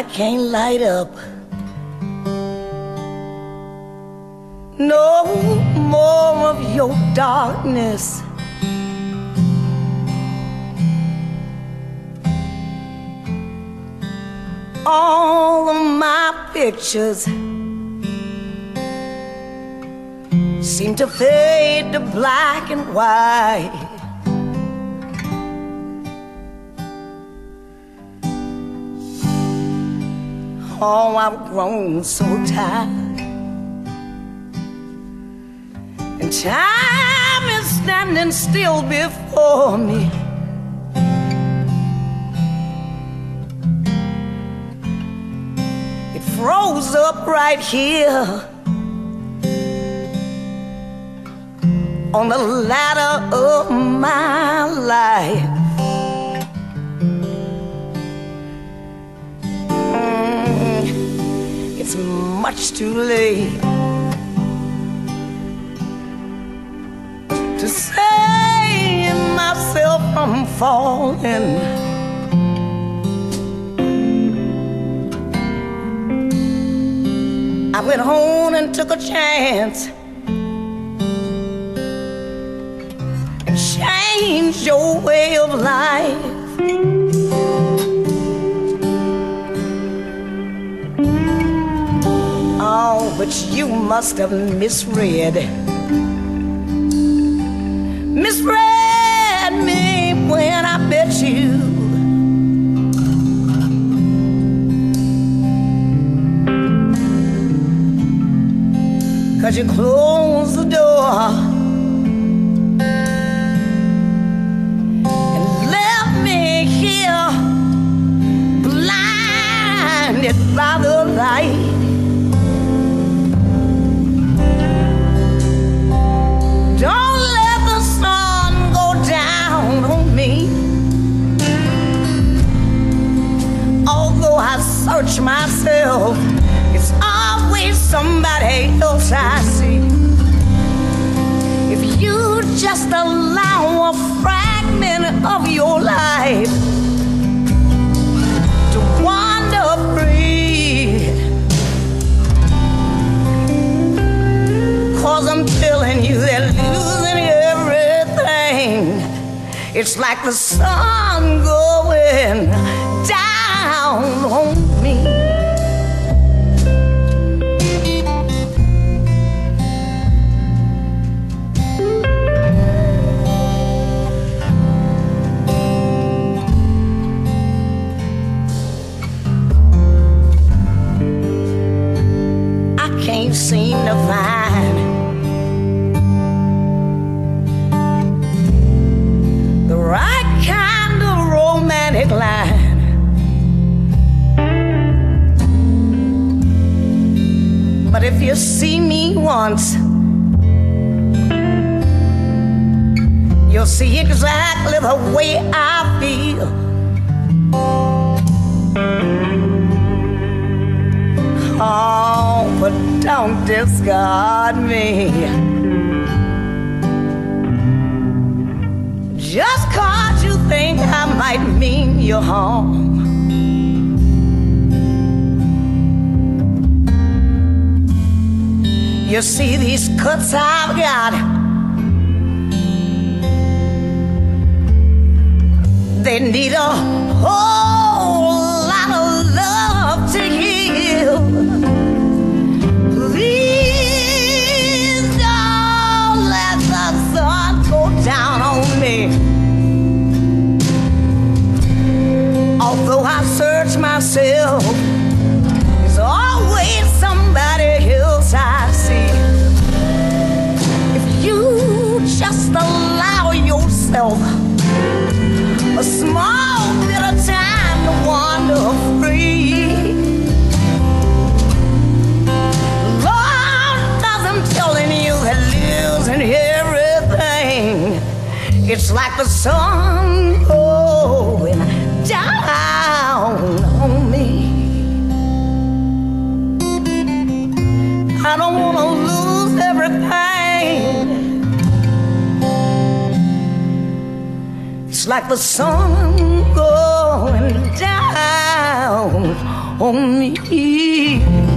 I can't light up. No more of your darkness. All of my pictures seem to fade to black and white. Oh, I've grown so tired. And time is standing still before me. It froze up right here on the ladder of my much too late to save myself from falling. I went home and took a chance and changed your way of life. Oh, but you must have misread. Misread me when I bet you. Cause you closed the door I see. If you just allow a fragment of your life to wander free. Cause I'm telling you that losing everything, it's like the sun going down if you see me once, you'll see exactly the way I feel. Oh, but don't discard me. Just cause you think I might mean you harm. You see these cuts I've got. They need a whole lot of love to heal. Please don't let the sun go down on me. Although I search myself, it's like the sun going down on me. I don't wanna lose everything. It's like the sun going down on me.